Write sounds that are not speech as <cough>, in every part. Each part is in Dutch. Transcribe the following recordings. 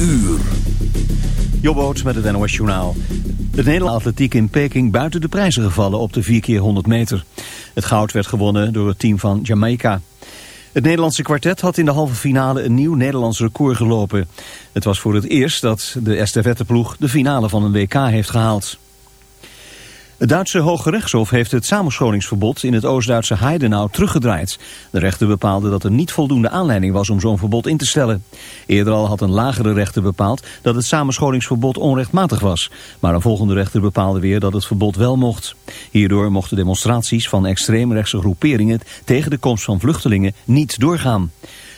uur. Jobboot met het NOS Journaal. De Nederlandse atletiek in Peking buiten de prijzen gevallen op de 4 keer 100 meter. Het goud werd gewonnen door het team van Jamaica. Het Nederlandse kwartet had in de halve finale een nieuw Nederlands record gelopen. Het was voor het eerst dat de estafetteploeg de finale van een WK heeft gehaald. Het Duitse Hoge Rechtshof heeft het samenscholingsverbod in het Oost-Duitse Heidenau teruggedraaid. De rechter bepaalde dat er niet voldoende aanleiding was om zo'n verbod in te stellen. Eerder al had een lagere rechter bepaald dat het samenscholingsverbod onrechtmatig was. Maar een volgende rechter bepaalde weer dat het verbod wel mocht. Hierdoor mochten demonstraties van extreemrechtse groeperingen tegen de komst van vluchtelingen niet doorgaan.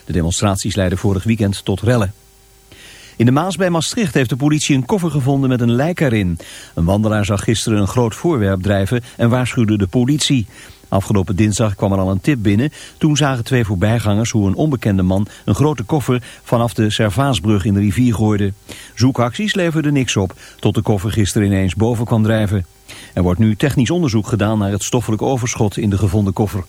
De demonstraties leidden vorig weekend tot rellen. In de Maas bij Maastricht heeft de politie een koffer gevonden met een lijk erin. Een wandelaar zag gisteren een groot voorwerp drijven en waarschuwde de politie. Afgelopen dinsdag kwam er al een tip binnen. Toen zagen twee voorbijgangers hoe een onbekende man een grote koffer vanaf de Servaasbrug in de rivier gooide. Zoekacties leverden niks op, tot de koffer gisteren ineens boven kwam drijven. Er wordt nu technisch onderzoek gedaan naar het stoffelijk overschot in de gevonden koffer.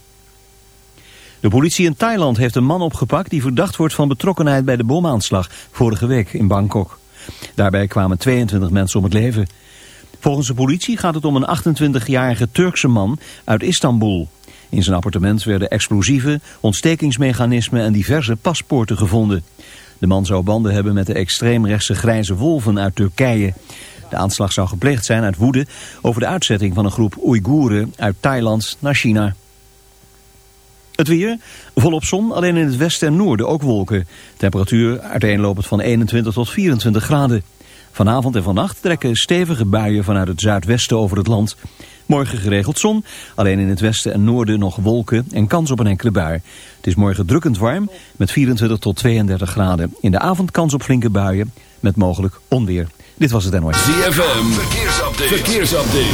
De politie in Thailand heeft een man opgepakt die verdacht wordt van betrokkenheid bij de bomaanslag vorige week in Bangkok. Daarbij kwamen 22 mensen om het leven. Volgens de politie gaat het om een 28-jarige Turkse man uit Istanbul. In zijn appartement werden explosieven, ontstekingsmechanismen en diverse paspoorten gevonden. De man zou banden hebben met de extreemrechtse grijze wolven uit Turkije. De aanslag zou gepleegd zijn uit woede over de uitzetting van een groep Oeigoeren uit Thailand naar China. Het weer, volop zon, alleen in het westen en noorden ook wolken. Temperatuur uiteenlopend van 21 tot 24 graden. Vanavond en vannacht trekken stevige buien vanuit het zuidwesten over het land. Morgen geregeld zon, alleen in het westen en noorden nog wolken en kans op een enkele bui. Het is morgen drukkend warm met 24 tot 32 graden. In de avond kans op flinke buien met mogelijk onweer. Dit was het NOS. ZFM, verkeersupdate. verkeersupdate.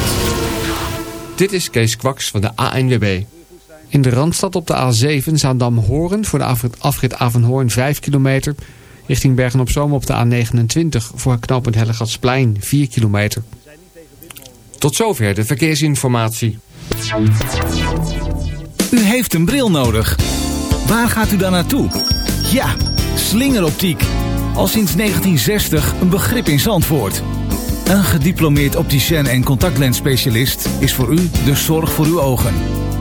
Dit is Kees Kwaks van de ANWB. In de Randstad op de A7 Zaandam-Hoorn voor de afrit Avenhoorn 5 kilometer. Richting Bergen-op-Zoom op de A29 voor knooppunt Hellegatsplein 4 kilometer. Tot zover de verkeersinformatie. U heeft een bril nodig. Waar gaat u dan naartoe? Ja, slingeroptiek. Al sinds 1960 een begrip in Zandvoort. Een gediplomeerd opticien en contactlensspecialist is voor u de zorg voor uw ogen.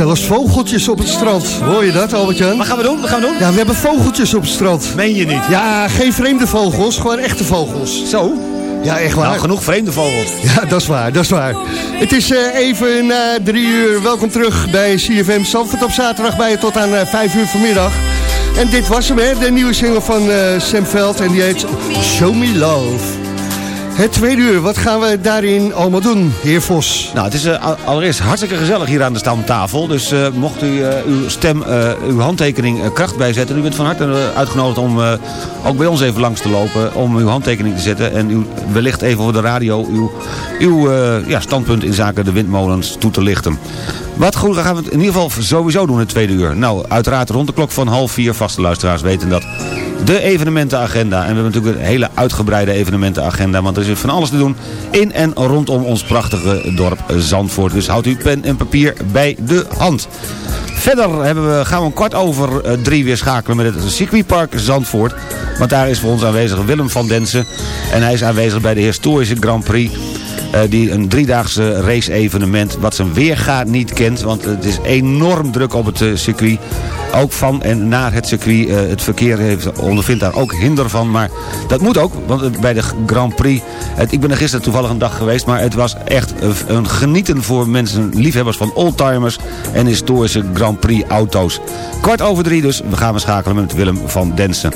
Vogeltjes op het strand. Hoor je dat, Albert-Jan? Wat gaan we doen? Wat gaan we doen? Ja, we hebben vogeltjes op het strand. Meen je niet? Ja, geen vreemde vogels, gewoon echte vogels. Zo? Ja, echt waar. Nou, genoeg vreemde vogels. Ja, dat is waar, dat is waar. Het is uh, even na drie uur. Welkom terug bij CFM Zandvoort op zaterdag bij je tot aan uh, vijf uur vanmiddag. En dit was hem, hè, de nieuwe single van uh, Sam Veld en die heet Show Me Love. Het tweede uur, wat gaan we daarin allemaal doen, heer Vos? Nou, het is uh, allereerst hartstikke gezellig hier aan de stamtafel. Dus uh, mocht u uh, uw stem, uw handtekening kracht bijzetten... u bent van harte uitgenodigd om ook bij ons even langs te lopen... om uw handtekening te zetten en u wellicht even voor de radio... uw, uw ja, standpunt in zaken de windmolens toe te lichten. Wat goed, gaan we het in ieder geval sowieso doen het tweede uur. Nou, uiteraard rond de klok van half vier, vaste luisteraars weten dat de evenementenagenda. En we hebben natuurlijk een hele uitgebreide evenementenagenda. Want er is van alles te doen in en rondom ons prachtige dorp Zandvoort. Dus houdt uw pen en papier bij de hand. Verder hebben we, gaan we een kwart over eh, drie weer schakelen met het circuitpark Zandvoort. Want daar is voor ons aanwezig Willem van Densen. En hij is aanwezig bij de historische Grand Prix. Uh, die een driedaagse race-evenement wat zijn weerga niet kent. Want het is enorm druk op het uh, circuit. Ook van en naar het circuit. Het verkeer heeft, ondervindt daar ook hinder van. Maar dat moet ook, want bij de Grand Prix... Het, ik ben er gisteren toevallig een dag geweest... maar het was echt een genieten voor mensen, liefhebbers van oldtimers... en historische Grand Prix auto's. Kwart over drie dus, we gaan we schakelen met Willem van Densen.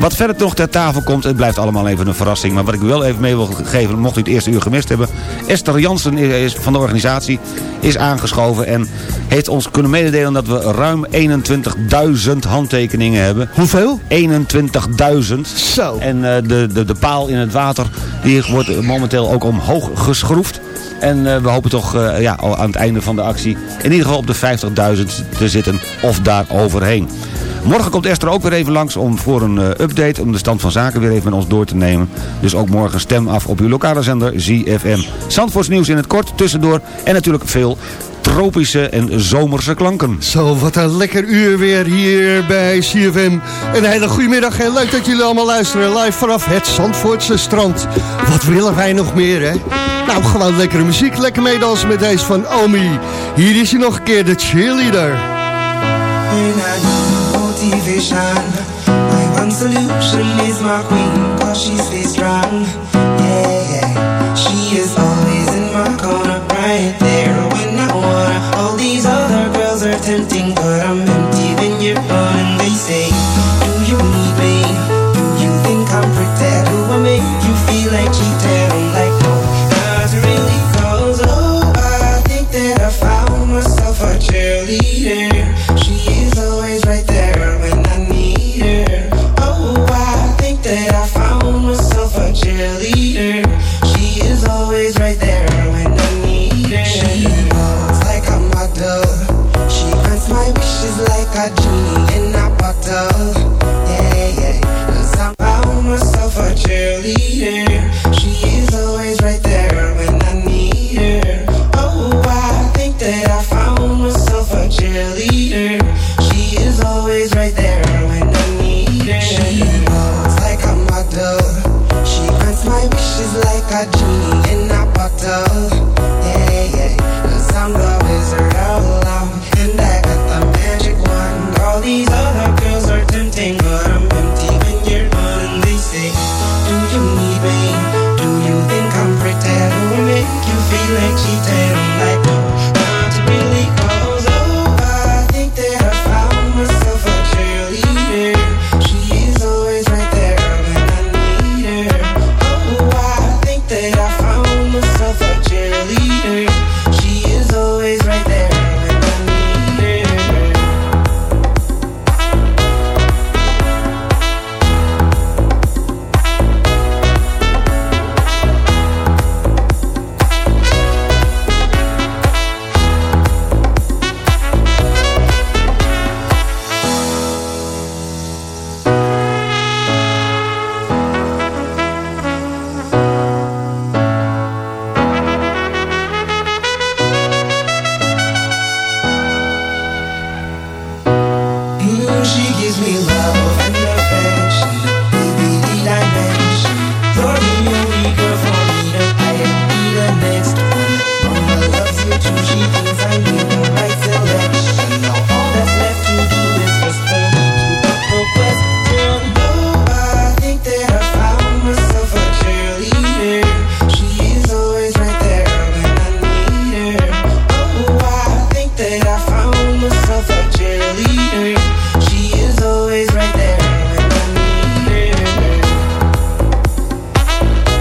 Wat verder nog ter tafel komt, het blijft allemaal even een verrassing... maar wat ik wel even mee wil geven, mocht u het eerste uur gemist hebben... Esther Jansen is, van de organisatie is aangeschoven en heeft ons kunnen mededelen dat we ruim 21.000 handtekeningen hebben. Hoeveel? 21.000. Zo. En uh, de, de, de paal in het water die wordt momenteel ook omhoog geschroefd. En uh, we hopen toch uh, ja, aan het einde van de actie in ieder geval op de 50.000 te zitten of daar overheen. Morgen komt Esther ook weer even langs om voor een uh, update... om de stand van zaken weer even met ons door te nemen. Dus ook morgen stem af op uw lokale zender ZFM. Zandvoorts nieuws in het kort, tussendoor en natuurlijk veel tropische en zomerse klanken. Zo, wat een lekker uur weer hier bij CFM. Een hele goede middag en leuk dat jullie allemaal luisteren. Live vanaf het Zandvoortse strand. Wat willen wij nog meer, hè? Nou, gewoon lekkere muziek, lekker meedansen met deze van Omi. Hier is hij nog een keer, de cheerleader. My one solution is my queen, cause she strong. Yeah, yeah. She is always in my corner, right believe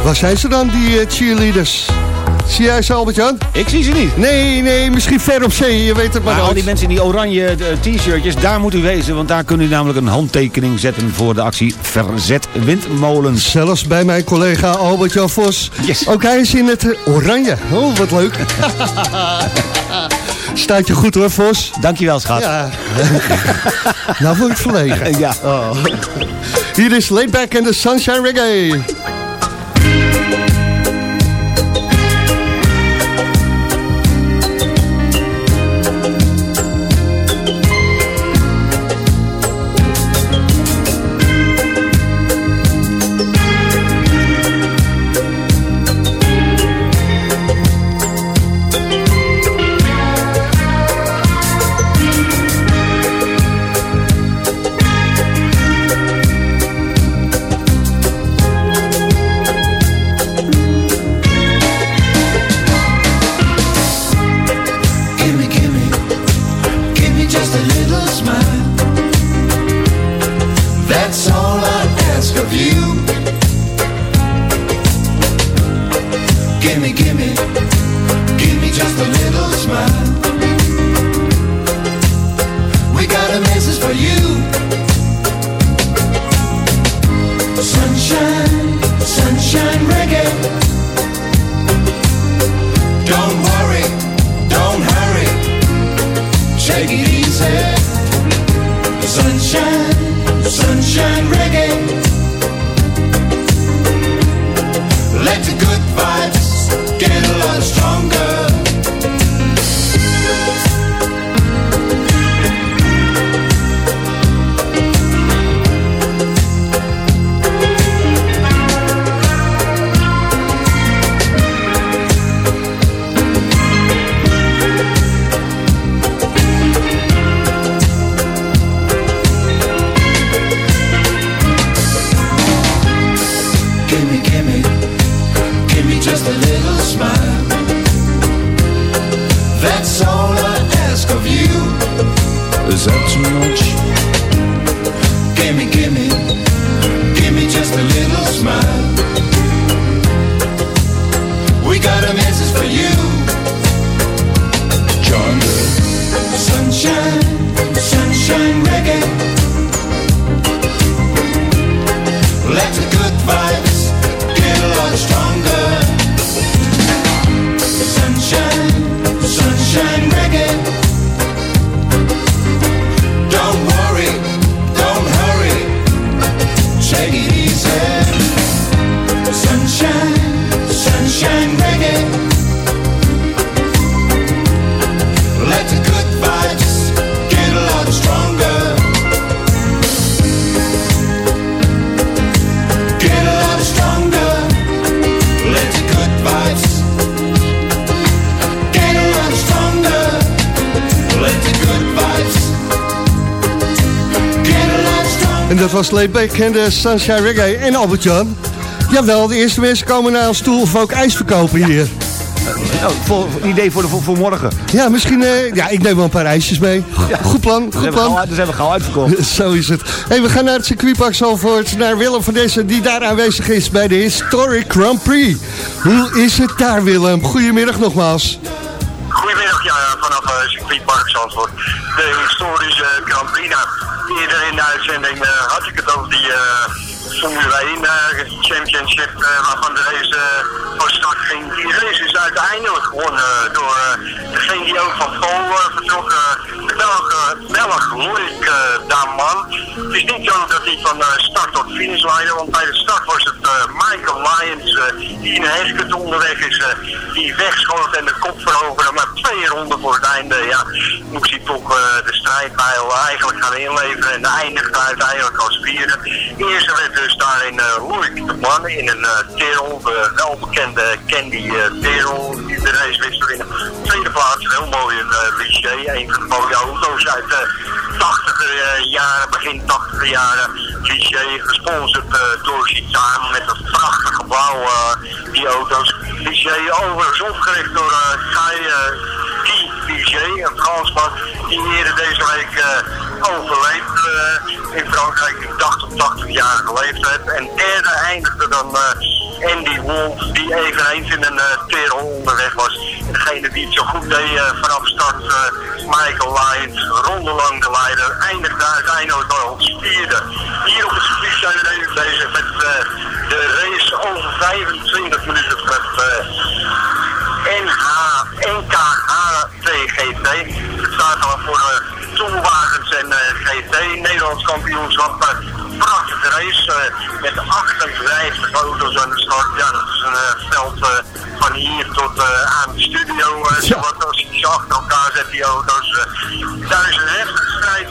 Waar zijn ze dan, die eh, cheerleaders? Zie jij ze, Albert-Jan? Ik zie ze niet. Nee, nee, misschien ver op zee, je weet het maar, al die mensen in die oranje eh, t-shirtjes, daar moet u wezen. Want daar kunt u namelijk een handtekening zetten voor de actie Verzet Windmolens. Zelfs bij mijn collega Albert-Jan Vos. Yes. Ook hij is in het eh, oranje. Oh, wat leuk. <laughs> Staat je goed hoor, Vos. Dankjewel, schat. Ja. <laughs> nou voel ik verlegen. ja. Hier is Laidback in the Sunshine Reggae. En dat was Layback en de Sunshine Reggae en Albert-Jan. Jawel, de eerste mensen komen naar ons toe of ook ijs verkopen hier. Oh, vol, idee voor, de, voor, voor morgen. Ja, misschien... eh, ja, ik neem wel een paar ijsjes mee. Goed plan, goed gauw, plan. dan zijn we gauw uitverkocht. <laughs> Zo is het. Hey, we gaan naar het circuitpark Zalvoort. Naar Willem van Dessen, die daar aanwezig is bij de Historic Grand Prix. Hoe is het daar, Willem? Goedemiddag nogmaals. Vanaf uh, circuitpark Zandvoort. De historische Grand Prix. Nou, eerder in de uitzending eh, had ik het over die eh, Formule 1 eh, Championship, waarvan de race van start ging. Die race is uiteindelijk gewonnen door degene die ook van Paul eh, eh, Belg Loïc uh, Daman. Het is niet zo dat hij van eh, start tot finish leidde, want bij de start was het eh, Michael Lyons eh, die in een hesket onderweg is, die wegschoot en de kop veroverde. Maar twee ronden voor het einde, ja, moest hij toch de strijdpijl eigenlijk gaan inleveren en eindigde uiteindelijk als vierde. De eerste werd dus daarin uh, Loïc de Man in een Terrell, de welbekende Candy Terrell, die de race wist winnen. Tweede plaats, heel mooi een uh, Ligier, van de mooie auto's uit de 80er jaren, begin 80er jaren. Ligier, gesponsord uh, door Citaan met dat prachtige blauw, uh, die auto's. Ligier overigens opgericht door uh, Ligier, een Fransman, die eerder deze week uh, overleed uh, in Frankrijk. Ik dacht op 80-jarige leeftijd. En derde eindigde dan uh, Andy Wolf, die eveneens in een uh, onderweg was. En degene die het zo goed deed uh, vanaf start, Michael Lyons, ronde lang de leider, eindigde uiteindelijk als vierde. Hier op het circuit zijn we even bezig met de race over 25 minuten met NH, NKHTGT. Het staat al voor uh, toolwagens en uh, GT, Nederlands kampioenschap. Uh, prachtige race uh, met 58 auto's aan de start. Ja, dat is een veld van hier tot aan de studio. Ja. Wat als je achter elkaar zet, die auto's. daar is een heftige strijd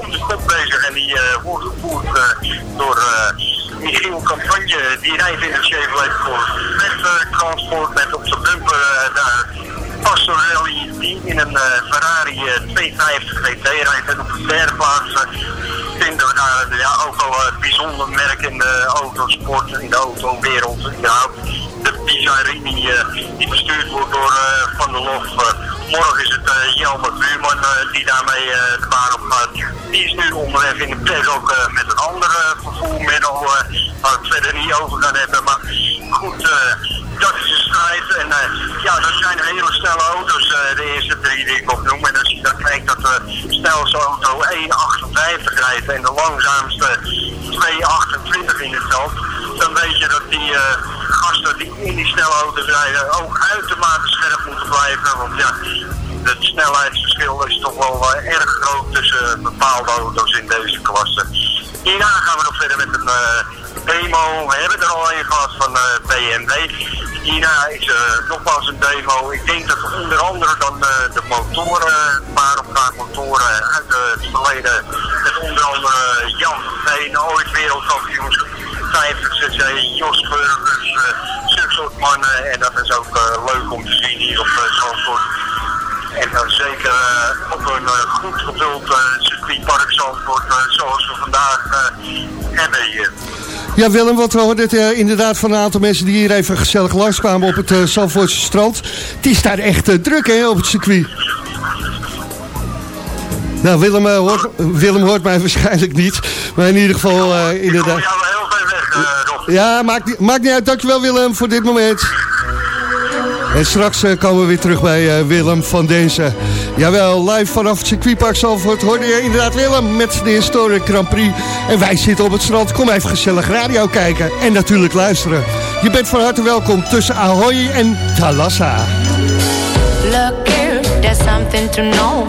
om de kop bezig en die wordt. Michiel Campagne, die rijdt in het Chevrolet met transport met op zijn bumper daar Pastorelli die in een uh, Ferrari uh, 250 GT rijdt en op de derde plaats vinden we daar ja, ook al een bijzonder merk in de autosport, in de autowereld überhaupt. De Pizarini die bestuurd wordt door Van der Lof. Morgen is het Jelmer Buurman die daarmee de baan op gaat. Die is nu onderweg in de paddock met een andere vervoermiddel waar ik het verder niet over gaan hebben. Maar goed, dat is de strijd. En uh, ja, dat zijn hele snelle auto's, uh, de eerste drie die ik opnoem. En als je dan kijkt dat de snelste auto 1,58 rijdt en de langzaamste 2,28 in het veld, dan weet je dat die uh, gasten die in die snelle auto's rijden ook uitermate scherp moeten blijven. Want ja, het snelheidsverschil is toch wel erg groot tussen bepaalde auto's in deze klasse. Hierna gaan we nog verder met een demo. We hebben er al een gehad van BMW. Hierna is er nogmaals een demo. Ik denk dat onder andere dan de motoren, een paar of paar motoren uit het verleden, met onder andere Jan Veen, ooit wereldkampioen 50 cc, Jos Burgers, uh, zulke soort mannen. En dat is ook leuk om te zien hier op uh, Zandvoort. En dan zeker op een goed gevuld circuitpark Zandvoort, zoals we vandaag hebben hier. Ja Willem, wat we uh, inderdaad van een aantal mensen die hier even gezellig langskwamen op het Zandvoortse strand. Het is daar echt druk hè, op het circuit. Nou, Willem, eh, hoort, Willem hoort mij <laughs> waarschijnlijk niet. Maar in ieder geval, eh, inderdaad. Ik jou heel ver weg, eh. Ja, maakt, niet- maakt niet uit. Dankjewel Willem voor dit moment. En straks eh, komen we weer terug bij eh, Willem van deze. Jawel, live vanaf het circuitpark Zalvoort hoorde je inderdaad Willem met de Historic Grand Prix. En wij zitten op het strand. Kom even gezellig radio kijken en natuurlijk luisteren. Je bent van harte welkom tussen Ahoy en Thalassa. Look here, there's something to know.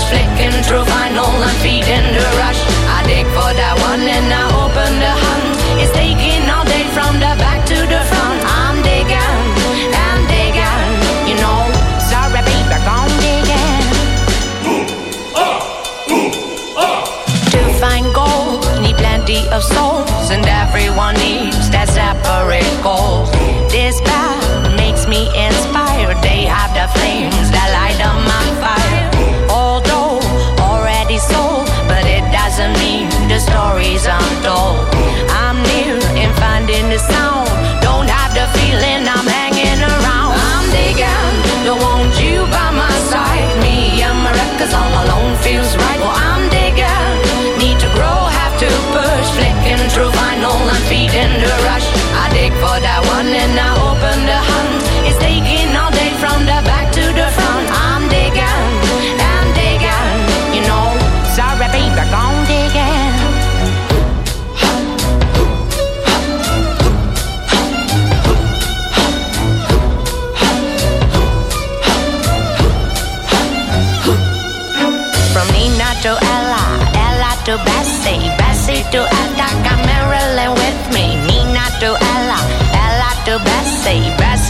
push. Flicking through final and feeding the rush. I dig for that one and I open the hunt. It's taking all day from the back to the front. I'm digging, I'm digging, you know. Sorry, baby, gone digging. To find gold, need plenty of souls, and everyone needs that separate goal. This and my records all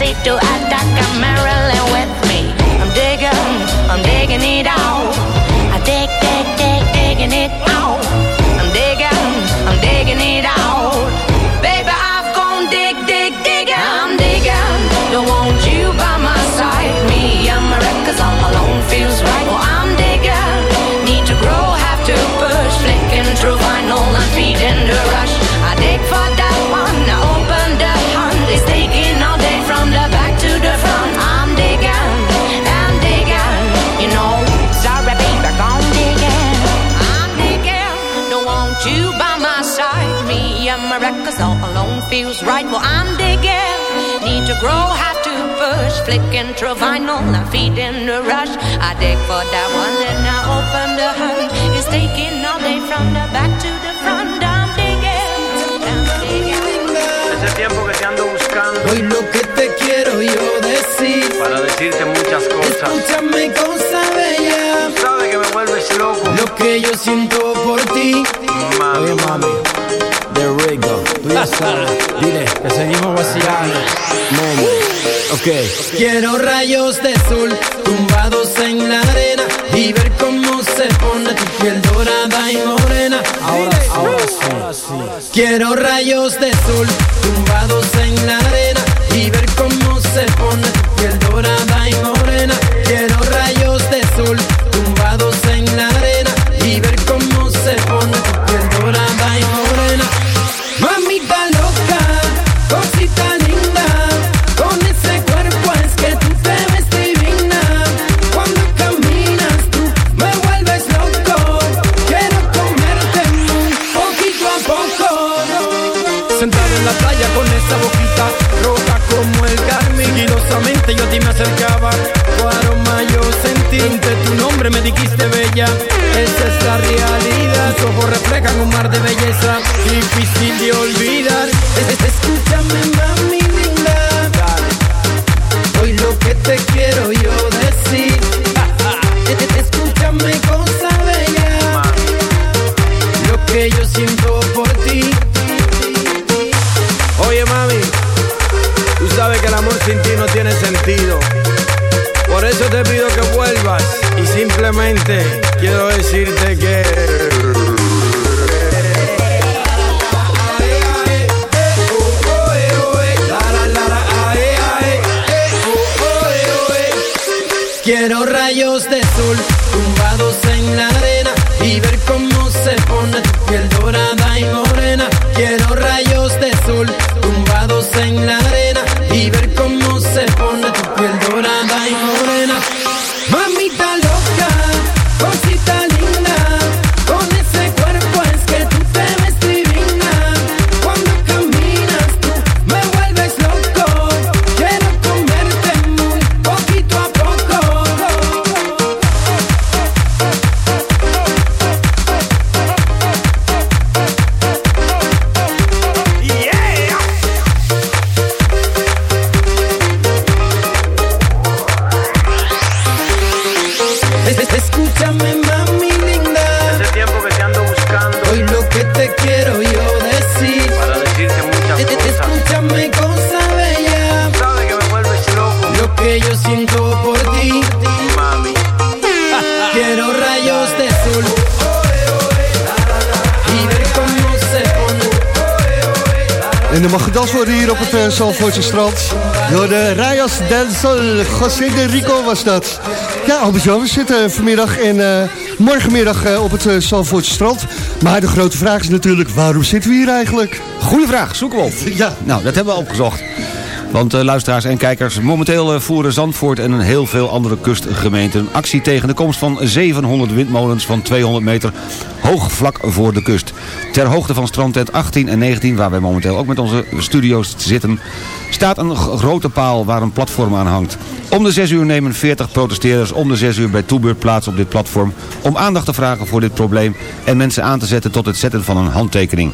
to Attica, Marilyn with me. I'm digging, I'm digging it out. I dig, dig, dig, digging it out. Alone right. Well, I'm digging, need to grow, have to push. Flicking through vinyl and feeding the rush. I dig for that one, then I open the hunt. It's taking all day from the back to the front. I'm digging, I'm digging. Ese tiempo que te ando buscando Hoy lo que te quiero yo decir. para decirte muchas cosas. Escúchame, cosa bella. Sabes que me vuelves loco. Lo que yo siento por ti. Mami. Oye, mami, de Rigo, tú ya sabes. Dile que seguimos vacilando. Mami, ok. Quiero rayos de sol tumbados en la arena y ver cómo se pone tu piel dorada y morena. Ahora, ahora sí. Quiero rayos de sol tumbados en la arena y ver cómo Rayas del Sol. José de Rico was dat. Ja, Albert-Jan, we zitten vanmiddag en eh, morgenmiddag eh, op het uh, strand. Maar de grote vraag is natuurlijk, waarom zitten we hier eigenlijk? Goeie vraag, Zoekwolf. <laughs> Ja. Nou, dat hebben we opgezocht. Want luisteraars en kijkers, momenteel voeren Zandvoort en een heel veel andere kustgemeenten actie tegen de komst van 700 windmolens van 200 meter hoog vlak voor de kust. Ter hoogte van strandtent 18 en 19, waar wij momenteel ook met onze studio's zitten, staat een grote paal waar een platform aan hangt. Om de 6 uur nemen 40 protesteerders om de 6 uur bij Toebeurt plaats op dit platform om aandacht te vragen voor dit probleem en mensen aan te zetten tot het zetten van een handtekening.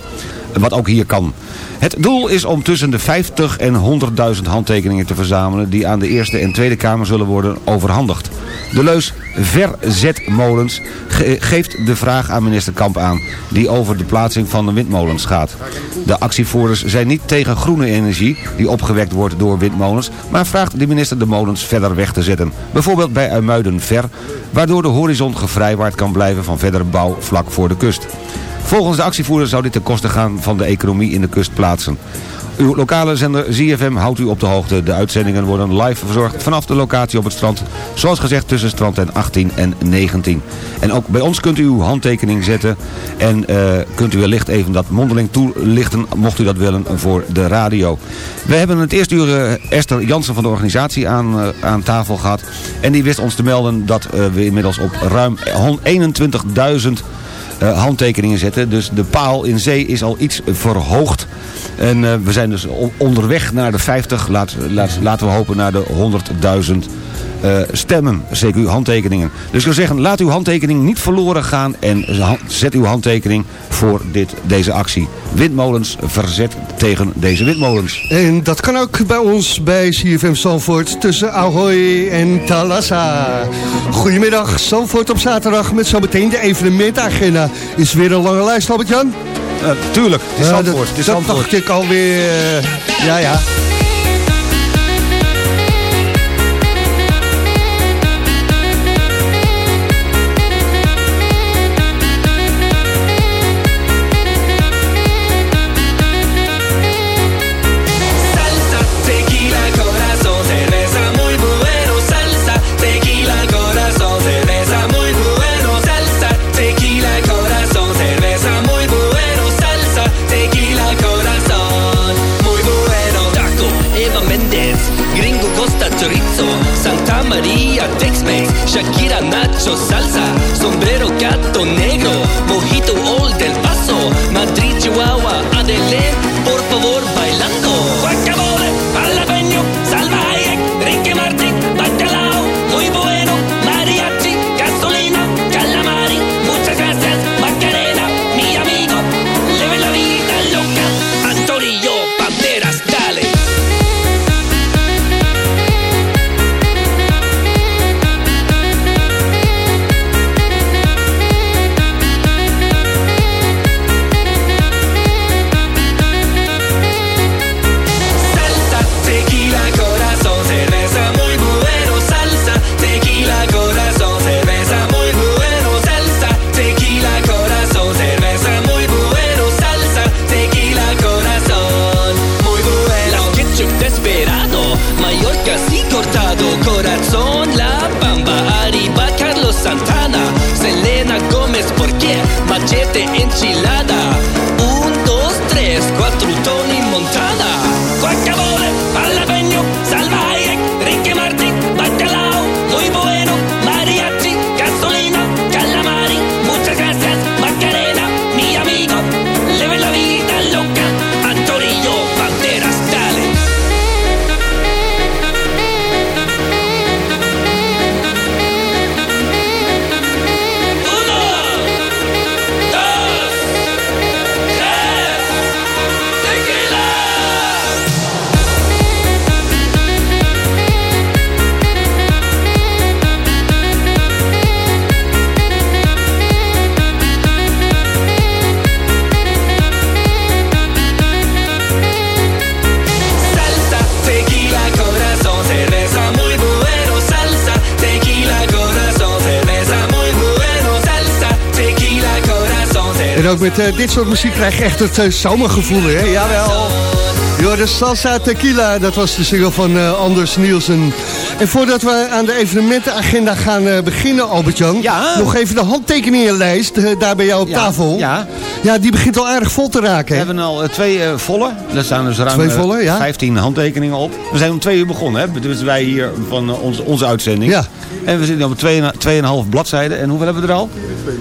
Wat ook hier kan. Het doel is om tussen de 50 en 100.000 handtekeningen te verzamelen... die aan de Eerste en Tweede Kamer zullen worden overhandigd. De leus verzetmolens ge- geeft de vraag aan minister Kamp aan... die over de plaatsing van de windmolens gaat. De actievoerders zijn niet tegen groene energie... die opgewekt wordt door windmolens... maar vraagt de minister de molens verder weg te zetten. Bijvoorbeeld bij Uimuiden ver... waardoor de horizon gevrijwaard kan blijven van verdere bouw vlak voor de kust. Volgens de actievoerder zou dit ten koste gaan van de economie in de kustplaatsen. Uw lokale zender ZFM houdt u op de hoogte. De uitzendingen worden live verzorgd vanaf de locatie op het strand. Zoals gezegd tussen strand 18 en 19. En ook bij ons kunt u uw handtekening zetten. En eh, kunt u wellicht even dat mondeling toelichten, mocht u dat willen, voor de radio. We hebben het eerste uur eh, Esther Jansen van de organisatie aan, eh, aan tafel gehad. En die wist ons te melden dat we inmiddels op ruim 21.000 eh, handtekeningen zetten. Dus de paal in zee is al iets verhoogd. En eh, we zijn dus onderweg naar de 50. Laat, laten we hopen naar de 100.000 eh, stemmen, CQ handtekeningen. Dus ik wil zeggen, laat uw handtekening niet verloren gaan en zet uw handtekening voor dit, deze actie. Windmolens verzet tegen deze windmolens. En dat kan ook bij ons bij CFM Zandvoort tussen Ahoy en Talassa. Goedemiddag, Zandvoort op zaterdag met zometeen de evenementagenda. Is weer een lange lijst, Albert-Jan? Tuurlijk, het is Ja, Zandvoort. dat, het is dat dacht ik alweer. eh, ja, ja. María, Tex-Mex, Shakira, Nacho, Salsa, Sombrero, Gato Negro, Mojito Old del Paso, Madrid, Chihuahua, met eh, dit soort muziek krijg je echt het uh, zomergevoel, hè? Jawel. De Salsa Tequila, dat was de single van eh, Anders Nielsen. En voordat we aan de evenementenagenda gaan eh, beginnen, Albert-Jan... nog even de handtekeningenlijst, eh, daar bij jou op Ja, tafel. ja. ja, die begint al aardig vol te raken. We hebben al eh, twee volle. Er staan dus ruim Twee eh, volle, ja. 15 handtekeningen op. We zijn om twee uur begonnen, hè? Dus wij hier van onze, onze uitzending. Ja. En we zitten op 2,5 bladzijden. En hoeveel hebben we er al?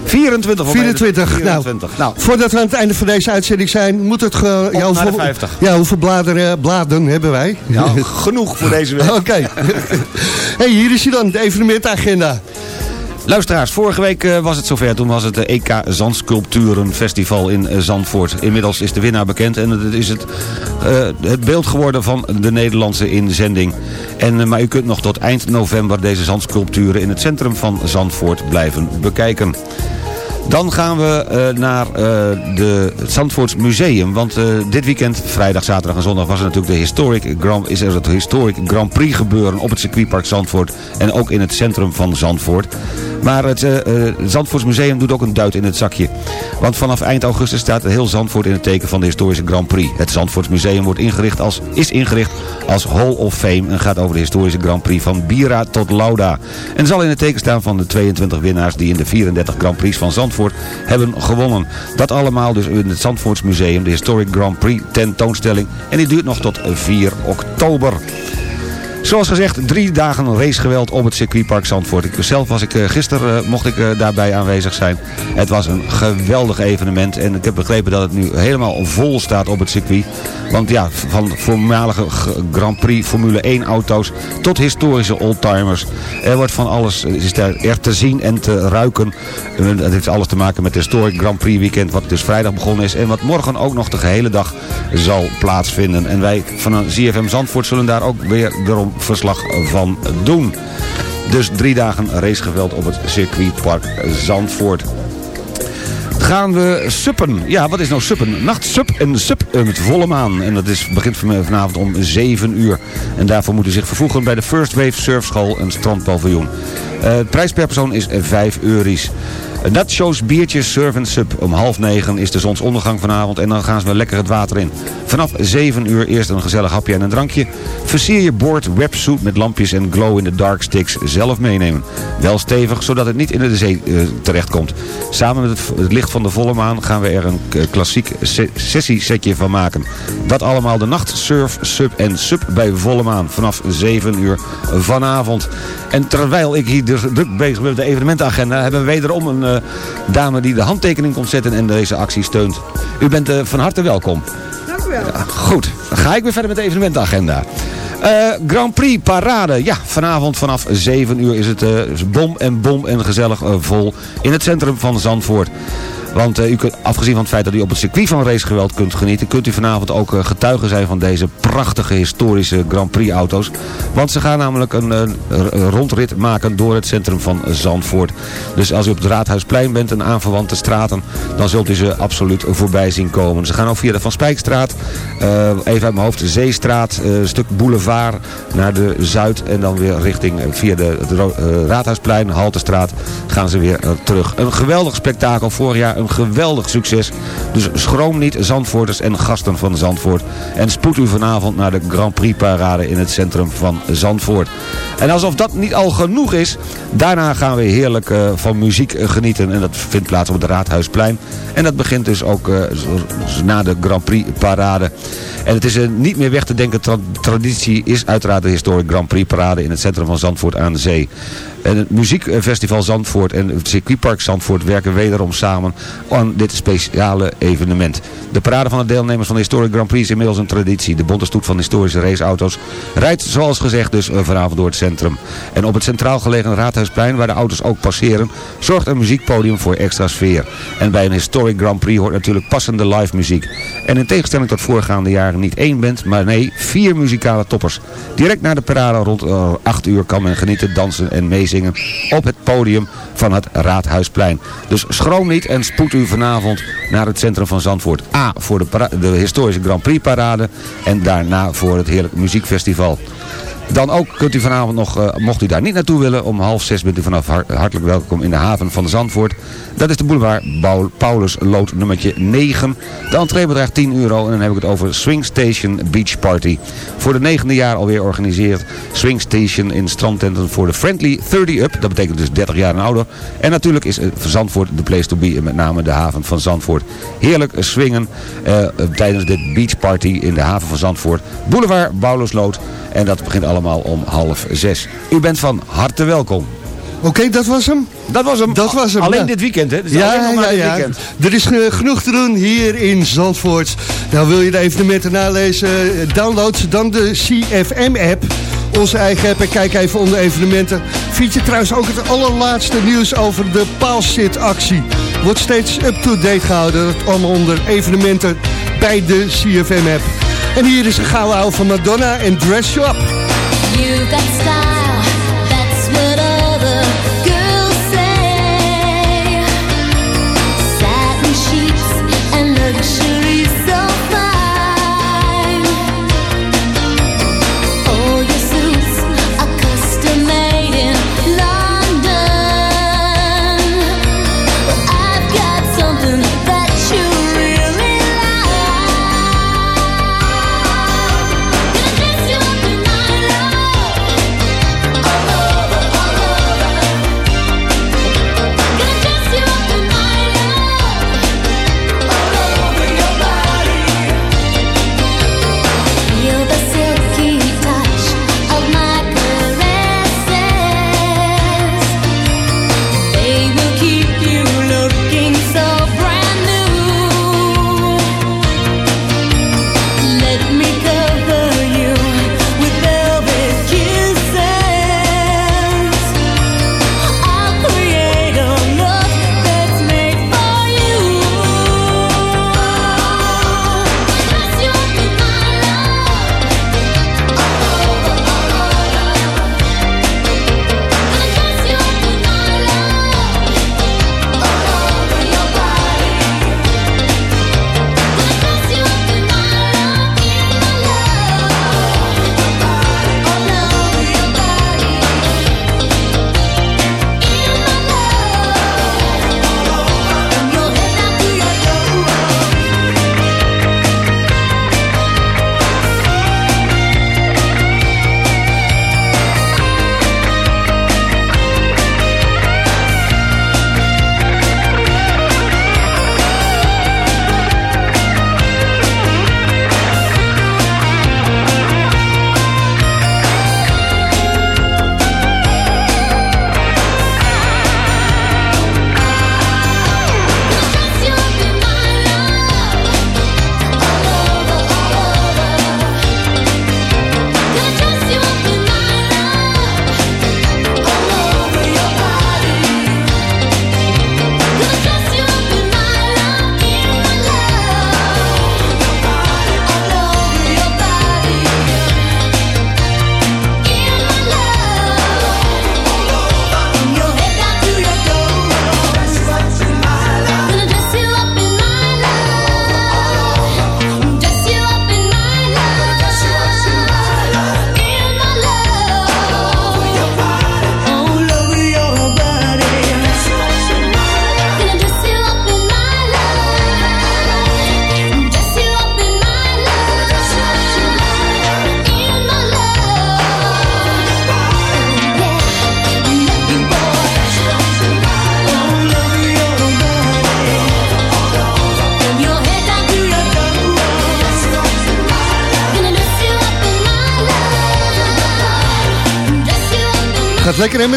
24. voor mij. 24. 24. Nou, voordat we aan het einde van deze uitzending zijn, moet het... Ge, ja, hoeveel, 50. Ja, hoeveel bladeren, bladen hebben wij? Ja, <laughs> genoeg voor deze week. Oké. <laughs> <laughs> hey, hier is hij dan, de evenementenagenda. Luisteraars, vorige week eh, was het zover. Toen was het de EK Zandsculpturenfestival in eh, Zandvoort. Inmiddels is de winnaar bekend en het is het, eh, het beeld geworden van de Nederlandse inzending. En, maar u kunt nog tot eind november deze zandsculpturen in het centrum van Zandvoort blijven bekijken. Dan gaan we eh, naar eh, de, het Zandvoorts Museum. Want eh, dit weekend, vrijdag, zaterdag en zondag... was er natuurlijk de Historic Grand, is er het Historic Grand Prix gebeuren... op het circuitpark Zandvoort. En ook in het centrum van Zandvoort. Maar het Zandvoorts Museum doet ook een duit in het zakje. Want vanaf eind augustus staat heel Zandvoort in het teken van de historische Grand Prix. Het Zandvoorts Museum wordt ingericht als, is ingericht als Hall of Fame... en gaat over de historische Grand Prix van Bira tot Lauda. En zal in het teken staan van de 22 winnaars... die in de 34 Grand Prix van Zandvoort hebben gewonnen. Dat allemaal dus in het Zandvoorts Museum, de Historic Grand Prix tentoonstelling. En die duurt nog tot 4 oktober. Zoals gezegd, drie dagen racegeweld op het circuitpark Zandvoort. Ik, zelf was ik eh, gisteren, eh, mocht ik eh, daarbij aanwezig zijn. Het was een geweldig evenement en ik heb begrepen dat het nu helemaal vol staat op het circuit. Want ja, van voormalige Grand Prix Formule 1 auto's tot historische oldtimers. Er wordt van alles, is daar er te zien en te ruiken. Dat heeft alles te maken met het Historic Grand Prix weekend wat dus vrijdag begonnen is. En wat morgen ook nog de gehele dag zal plaatsvinden. En wij van een ZFM Zandvoort zullen daar ook weer verslag van doen. Dus drie dagen racegeweld op het circuitpark Zandvoort. Gaan we suppen. Ja, wat is nou suppen? Nachtsup en sup met volle maan. En dat is, begint van- vanavond om 7 uur. En daarvoor moet u zich vervoegen bij de First Wave Surfschool en strandpaviljoen. Eh, prijs per persoon is 5 euro's. Nachos, biertjes, surf en sub. Om half negen is de zonsondergang vanavond en dan gaan ze weer lekker het water in. Vanaf 7 uur eerst een gezellig hapje en een drankje. Versier je boord websuit met lampjes en glow-in-the-dark sticks zelf meenemen. Wel stevig, zodat het niet in de zee eh, terechtkomt. Samen met het, licht van de volle maan gaan we er een eh, klassiek se- sessiesetje van maken. Dat allemaal de nacht, surf, sub en sub bij volle maan. Vanaf 7 uur vanavond. En terwijl ik hier druk bezig ben met de evenementenagenda... hebben we wederom een eh, dame die de handtekening komt zetten en deze actie steunt. U bent eh, van harte welkom. Dank u wel. Goed, dan ga ik weer verder met de evenementenagenda. Eh, Grand Prix Parade. Ja, vanavond vanaf 7 uur is het eh, bom en bom en gezellig eh, vol in het centrum van Zandvoort. Want eh, u kunt, afgezien van het feit dat u op het circuit van racegeweld kunt genieten... kunt u vanavond ook eh, getuige zijn van deze prachtige historische Grand Prix auto's. Want ze gaan namelijk een, eh, r- rondrit maken door het centrum van Zandvoort. Dus als u op het Raadhuisplein bent en aanverwante straten... dan zult u ze absoluut voorbij zien komen. Ze gaan ook via de Van Spijkstraat, even uit mijn hoofd Zeestraat... een stuk boulevard naar de Zuid... en dan weer richting via de, Raadhuisplein, Haltestraat... gaan ze weer terug. Een geweldig spektakel. Vorig jaar een een geweldig succes. Dus schroom niet, Zandvoorters en gasten van Zandvoort. En spoed u vanavond naar de Grand Prix parade in het centrum van Zandvoort. En alsof dat niet al genoeg is, daarna gaan we heerlijk eh, van muziek eh, genieten. En dat vindt plaats op het Raadhuisplein. En dat begint dus ook eh, na de Grand Prix parade. En het is een niet meer weg te denken tra- traditie is uiteraard de Historic Grand Prix parade in het centrum van Zandvoort aan de Zee. En het muziekfestival Zandvoort en het circuitpark Zandvoort werken wederom samen aan dit speciale evenement. De parade van de deelnemers van de Historic Grand Prix is inmiddels een traditie. De bonte stoet van historische raceauto's rijdt zoals gezegd dus eh, vanavond door het centrum. En op het centraal gelegen Raadhuisplein, waar de auto's ook passeren, zorgt een muziekpodium voor extra sfeer. En bij een Historic Grand Prix hoort natuurlijk passende live muziek. En in tegenstelling tot voorgaande jaren niet één band, maar nee, vier muzikale toppers. Direct na de parade rond 8 uur kan men genieten, dansen en meezingen op het podium van het Raadhuisplein. Dus schroom niet en spoed u vanavond naar het centrum van Zandvoort. A voor de, de historische Grand Prix parade en daarna voor het heerlijk muziekfestival. Dan ook kunt u vanavond nog, eh, mocht u daar niet naartoe willen, om half zes bent u vanaf har- hartelijk welkom in de haven van Zandvoort. Dat is de boulevard Bou- Paulus Lood nummertje 9. De entree bedraagt 10 euro en dan heb ik het over Swing Station Beach Party. Voor de negende jaar alweer organiseert Swing Station in strandtenten voor de Friendly 30 Up. Dat betekent dus 30 jaar en ouder. En natuurlijk is eh, Zandvoort de place to be en met name de haven van Zandvoort. Heerlijk swingen eh, tijdens dit beach party in de haven van Zandvoort. Boulevard Bouwloosloot. En dat begint allemaal om half zes. U bent van harte welkom. Oké, dat was hem? Dat was hem. Dat was hem. Alleen ja. dit weekend, hè? Dus ja, alleen nog maar ja, ja. weekend. Er is ge- genoeg te doen hier in Zandvoort. Nou, wil je de evenementen nalezen? Download dan de CFM-app. Onze eigen app en kijk even onder evenementen. Vind je trouwens ook het allerlaatste nieuws over de paalzit-actie. Wordt steeds up-to-date gehouden. Dat allemaal onder evenementen bij de CFM-app. En hier is een gouden oude van Madonna en Dress You Up. You got style,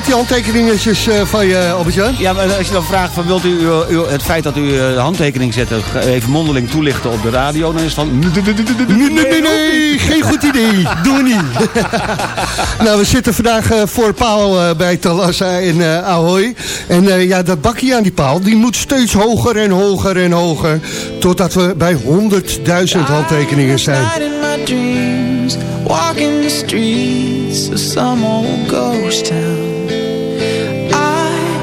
die handtekeningetjes eh, van je, Albert-Jan? Ja, maar als je dan vraagt van wilt u het feit dat u eh, de handtekening zet eh, even mondeling toelichten op de radio, dan is het van... Nee, nee, nee, geen goed idee. Doen we niet. nou, we zitten vandaag eh, voor paal eh, bij Talassa in eh Ahoy. En eh, ja, dat bakje aan die paal, die moet steeds hoger en hoger en hoger. Totdat we bij 100.000 handtekeningen zijn. The streets.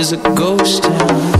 Is a ghost town.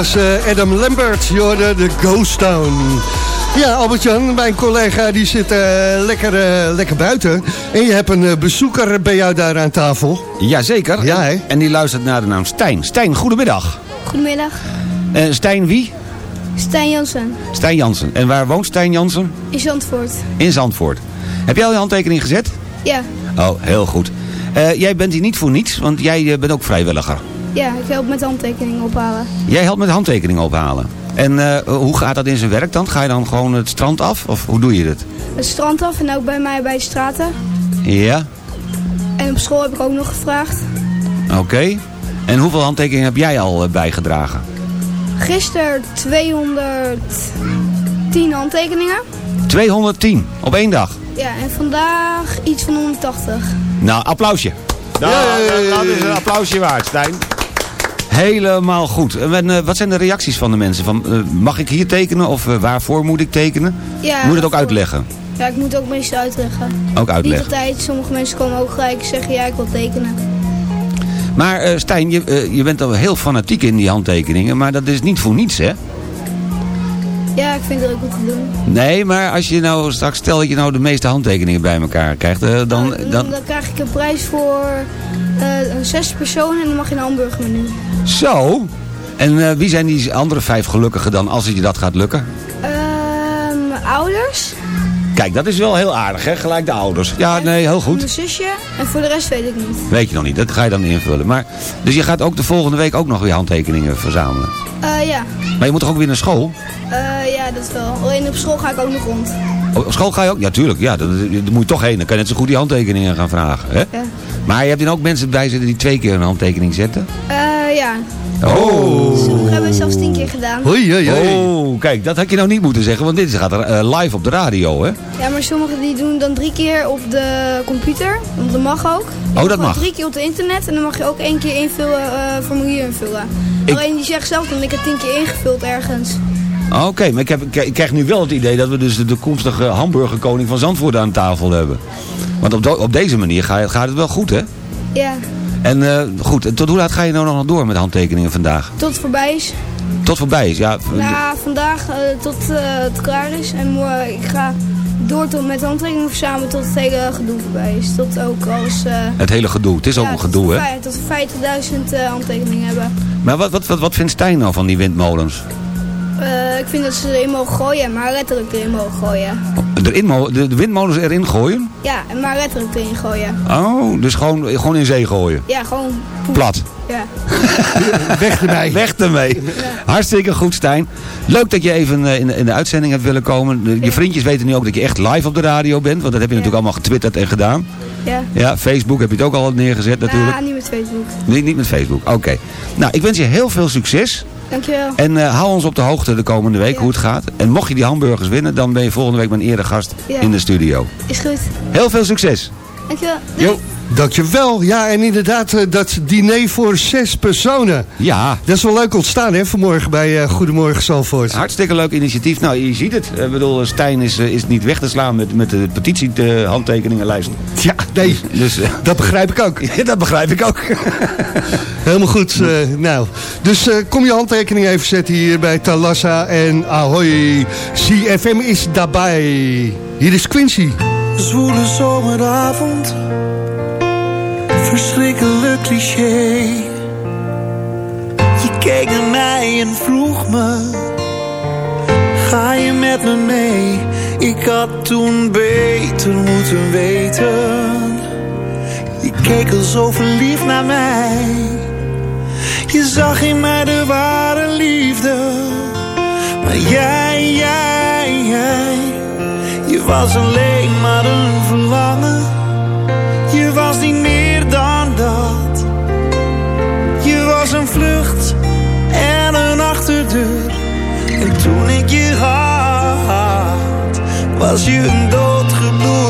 Was eh, Adam Lambert, je hoorde de Ghost Town. Ja, Albert-Jan, mijn collega, die zit eh, lekker, eh, lekker buiten. En je hebt een bezoeker bij jou daar aan tafel. Jazeker. Ja, hè? En die luistert naar de naam Stijn. Stijn, goedemiddag. Goedemiddag, Eh, Stijn wie? Stijn Jansen Stijn Jansen. En waar woont Stijn Jansen? in Zandvoort. In Zandvoort. Heb jij al je handtekening gezet? Ja, Oh, heel goed. Eh, jij bent hier niet voor niets, want jij bent ook vrijwilliger. Ja, ik help met handtekeningen ophalen. Jij helpt met handtekeningen ophalen. En eh, hoe gaat dat in zijn werk dan? Ga je dan gewoon het strand af? Of hoe doe je dit? Het strand af en ook bij mij bij de straten. Ja, En op school heb ik ook nog gevraagd. oké. En hoeveel handtekeningen heb jij al eh, bijgedragen? Gisteren 210 handtekeningen. 210 op één dag. Ja, en vandaag iets van 180. Nou, applausje. Nou, dat is een applausje waard, Stijn. Helemaal goed. En, eh, wat zijn de reacties van de mensen? Van, eh, mag ik hier tekenen of eh, waarvoor moet ik tekenen? Ja, moet je het ook uitleggen? Ja, ik moet ook meestal uitleggen. Ook uitleggen. Niet altijd, sommige mensen komen ook gelijk zeggen, ja, ik wil tekenen. Maar Stijn, je, je bent al heel fanatiek in die handtekeningen, maar dat is niet voor niets, hè? Ja, ik vind het ook goed te doen. Nee, maar als je nou straks, stel dat je nou de meeste handtekeningen bij elkaar krijgt, eh, dan, Dan, dan... dan krijg ik een prijs voor eh, zes personen en dan mag je een hamburgermenu. Zo. En eh, wie zijn die andere vijf gelukkigen dan als het je dat gaat lukken? Ehm, mijn ouders, Kijk, dat is wel heel aardig, hè? Gelijk de ouders. Ja, nee, heel goed. Mijn zusje en voor de rest weet ik niet. Weet je nog niet, dat ga je dan invullen. Maar, dus je gaat ook de volgende week ook nog weer handtekeningen verzamelen. Ja. Maar je moet toch ook weer naar school? Ja, dat wel. Alleen op school ga ik ook nog rond. Oh, Op school ga je ook? Ja, tuurlijk. Ja, daar moet je toch heen. Dan kan je net zo goed die handtekeningen gaan vragen. Hè? Ja. Maar je hebt dan ook mensen bij zitten die twee keer een handtekening zetten? Eh, ja. Oh. Sommigen hebben het zelfs tien keer gedaan. Oh, kijk, dat had je nou niet moeten zeggen, want dit gaat er eh, live op de radio, hè? Ja, maar sommigen die doen dan drie keer op de computer. Want dat mag ook. Je dat mag. Drie keer op het internet en dan mag je ook één keer invullen, eh formulier invullen. Alleen die zegt zelf dan, ik heb tien keer ingevuld ergens. Oké, maar ik, heb, ik, krijg nu wel het idee dat we dus de toekomstige hamburgerkoning van Zandvoort aan tafel hebben. Want op, op deze manier gaat, gaat het wel goed, hè? Ja, En eh, goed, en tot hoe laat ga je nou nog door met handtekeningen vandaag? tot het voorbij is. Tot voorbij is, ja. Nou, vandaag eh, tot eh, het klaar is. En ik ga door tot met handtekeningen verzamelen tot het hele gedoe voorbij is. Tot ook als... Het hele gedoe, het is ook ja, een gedoe, hè? Tot we 50.000 eh, handtekeningen hebben. Maar wat, wat, wat, wat vindt Stijn nou van die windmolens? Eh, ik vind dat ze erin mogen gooien, maar letterlijk erin mogen gooien. Erin, mo- de, de windmolens erin gooien? Ja, en maar letterlijk erin gooien. Oh, dus gewoon, gewoon in zee gooien? Ja, gewoon poep. Plat. Ja. <laughs> Weg ermee. Weg ermee. Hartstikke goed, Stijn. Leuk dat je even eh, in de, in de uitzending hebt willen komen. Je vriendjes weten nu ook dat je echt live op de radio bent. Want dat heb je natuurlijk allemaal getwitterd en gedaan. Ja. Ja, Facebook heb je het ook al neergezet natuurlijk. Ah, niet met Facebook. Nee, niet met Facebook. Oké. Nou, ik wens je heel veel succes. Dankjewel. En eh, hou ons op de hoogte de komende week hoe het gaat. En mocht je die hamburgers winnen, dan ben je volgende week mijn eerder gast Ja. in de studio. Is goed. Heel veel succes. Dankjewel. Jo. Dankjewel. Ja, en inderdaad, eh, dat diner voor zes personen. Ja. Dat is wel leuk ontstaan, hè, vanmorgen bij eh, Goedemorgen Zalvoort. Hartstikke leuk initiatief. Nou, je ziet het. Ik bedoel, Stijn is, eh, is niet weg te slaan met, met de petitie-handtekeningenlijst. Ja, nee, <laughs> dus, eh, dat begrijp ik ook. <laughs> Ja, dat begrijp ik ook. <laughs> Helemaal goed. eh, nou, dus eh, kom je handtekening even zetten hier bij Talassa en Ahoy. CFM is daarbij. Hier is Quincy. Zwoele zomeravond, verschrikkelijk cliché. Je keek naar mij en vroeg me, ga je met me mee? Ik had toen beter moeten weten. Je keek al zo verliefd naar mij. Je zag in mij de ware liefde. Maar jij, jij, jij. Was alleen maar een verlangen. Je was niet meer dan dat. Je was een vlucht en een achterdeur. En toen ik je had, was je een doodgebloed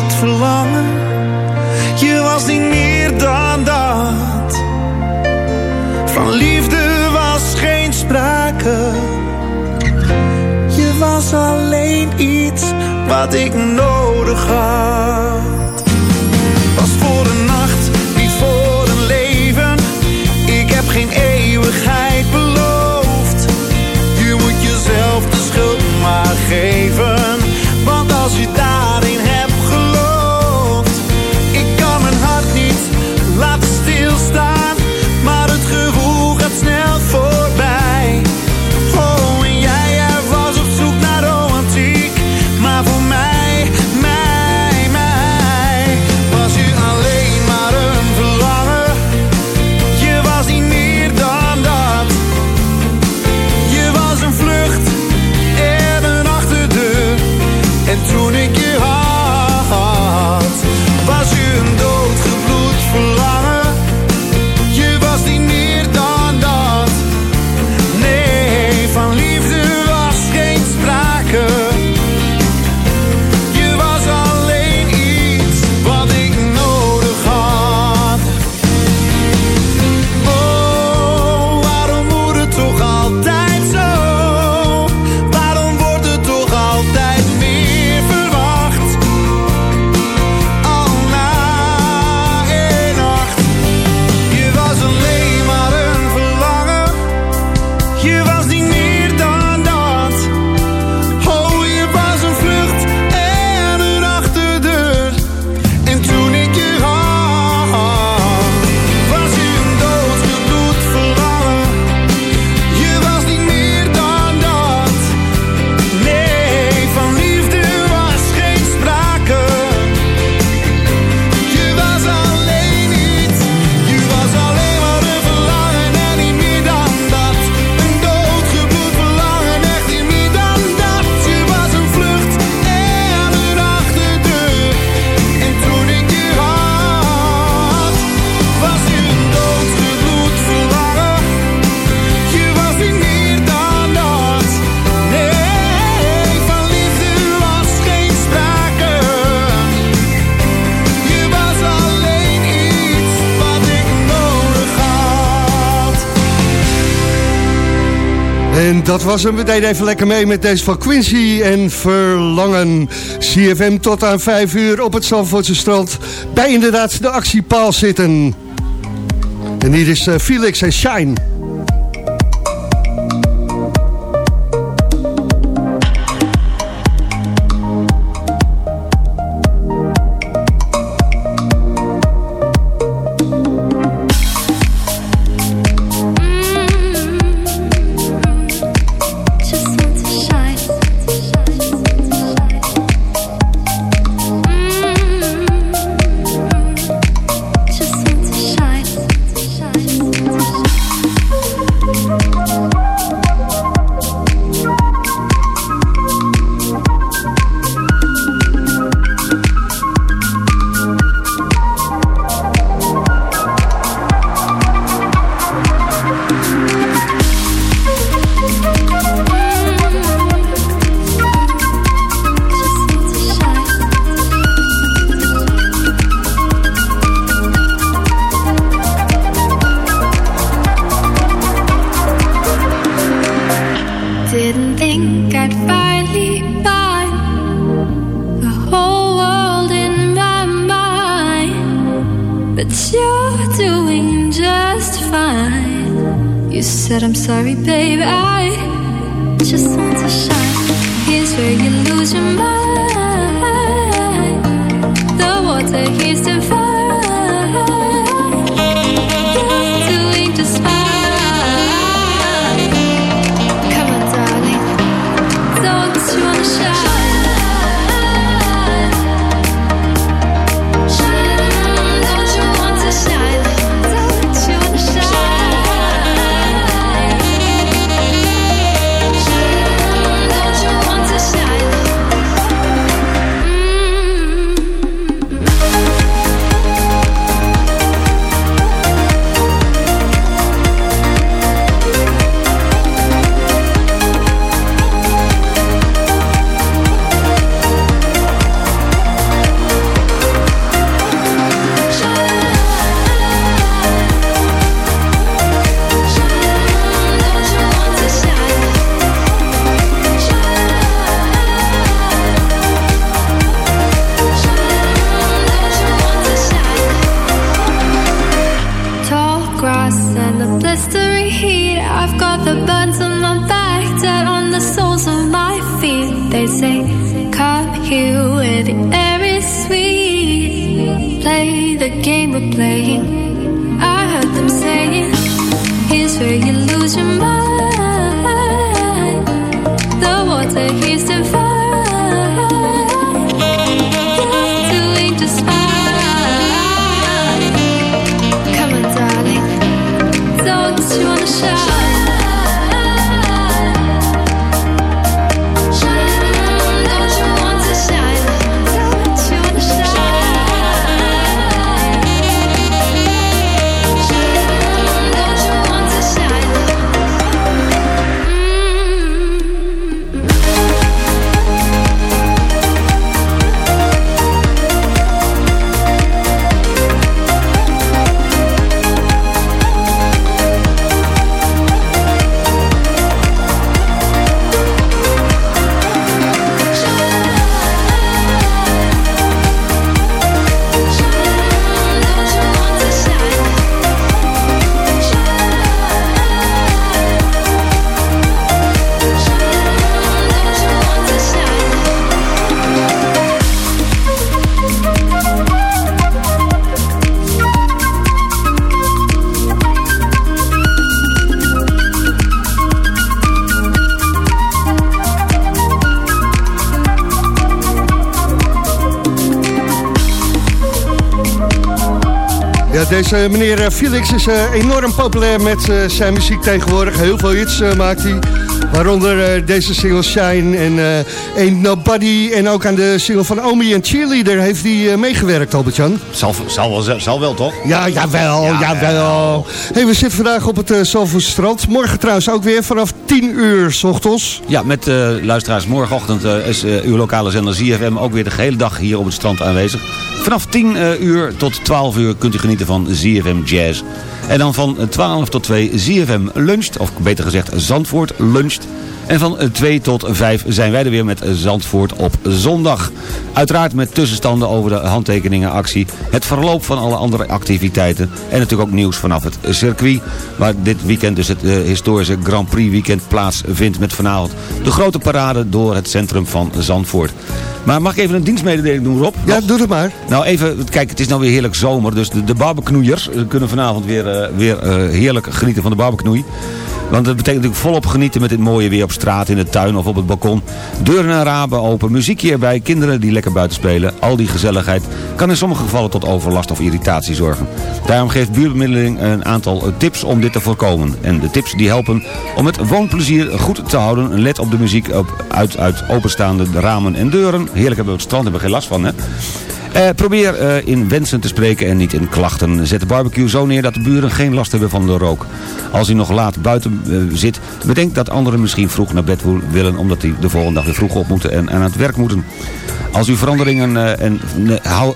dat was hem. We deden even lekker mee met deze van Quincy en Verlangen. CFM tot aan 5 uur op het Zandvoortse strand. Bij inderdaad de actiepaal zitten. En hier is eh, Felix en Shine. Said I'm sorry, babe. I just want to shine. Here's where you lose your mind. Ja, deze meneer eh, Felix is eh, enorm populair met eh, zijn muziek tegenwoordig. Heel veel hits eh, maakt hij. Waaronder eh, deze single Shine en eh Ain't Nobody. En ook aan de single van Omi en Cheerleader heeft hij eh, meegewerkt, Albert-Jan. Zal, zal, wel, zal wel, toch? Ja, jawel, jawel. Hey, we zitten vandaag op het Zalvoortse strand. Morgen trouwens ook weer vanaf 10 uur s ochtends. Ja, met eh, luisteraars. Morgenochtend eh, is eh, uw lokale zender ZFM ook weer de hele dag hier op het strand aanwezig. Vanaf 10 eh, uur tot 12 uur kunt u genieten van ZFM Jazz. En dan van 12 tot 2 ZFM luncht, of beter gezegd Zandvoort luncht. En van 2 tot 5 zijn wij er weer met Zandvoort op zondag. Uiteraard met tussenstanden over de handtekeningenactie, het verloop van alle andere activiteiten en natuurlijk ook nieuws vanaf het circuit, waar dit weekend dus het eh, historische Grand Prix weekend plaatsvindt met vanavond de grote parade door het centrum van Zandvoort. Maar mag ik even een dienstmededeling doen, Rob? Ja, doe het maar. Nou, even, kijk, het is nou weer heerlijk zomer, dus de, de barbeknoeiers kunnen vanavond weer, eh, weer eh, heerlijk genieten van de barbeknoei. Want dat betekent natuurlijk volop genieten met dit mooie weer op straat, in de tuin of op het balkon. Deuren en ramen open, muziekje erbij, kinderen die lekker buiten spelen. Al die gezelligheid kan in sommige gevallen tot overlast of irritatie zorgen. Daarom geeft buurtbemiddeling een aantal tips om dit te voorkomen. En de tips die helpen om het woonplezier goed te houden. Let op de muziek op, uit, uit openstaande ramen en deuren. Heerlijk hebben we het strand, hebben we geen last van hè. Eh, probeer eh, in wensen te spreken en niet in klachten. Zet de barbecue zo neer dat de buren geen last hebben van de rook. Als u nog laat buiten eh, zit, bedenk dat anderen misschien vroeg naar bed wil- willen... omdat die de volgende dag weer vroeg op moeten en, en aan het werk moeten. Als u veranderingen eh, en... hou,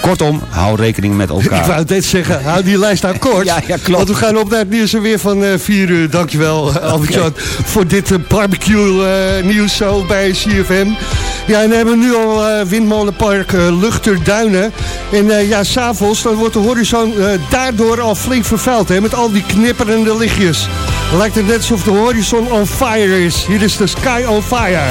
kortom, hou rekening met <laughs> elkaar. Ik wou het net zeggen, hou die lijst aan kort. <laughs> Ja, ja, klopt. Want we gaan op naar het nieuws en weer van eh 4 uur. Dankjewel, eh, Albert-Jan, voor dit eh, barbecue eh, nieuws zo bij CFM. Ja, en dan hebben we nu al eh, Windmolenpark eh, Luchterduinen. En eh, ja, s'avonds wordt de horizon eh, daardoor al flink vervuild, hè, met al die knipperende lichtjes. Lijkt het net alsof de horizon on fire is. Hier is de sky on fire.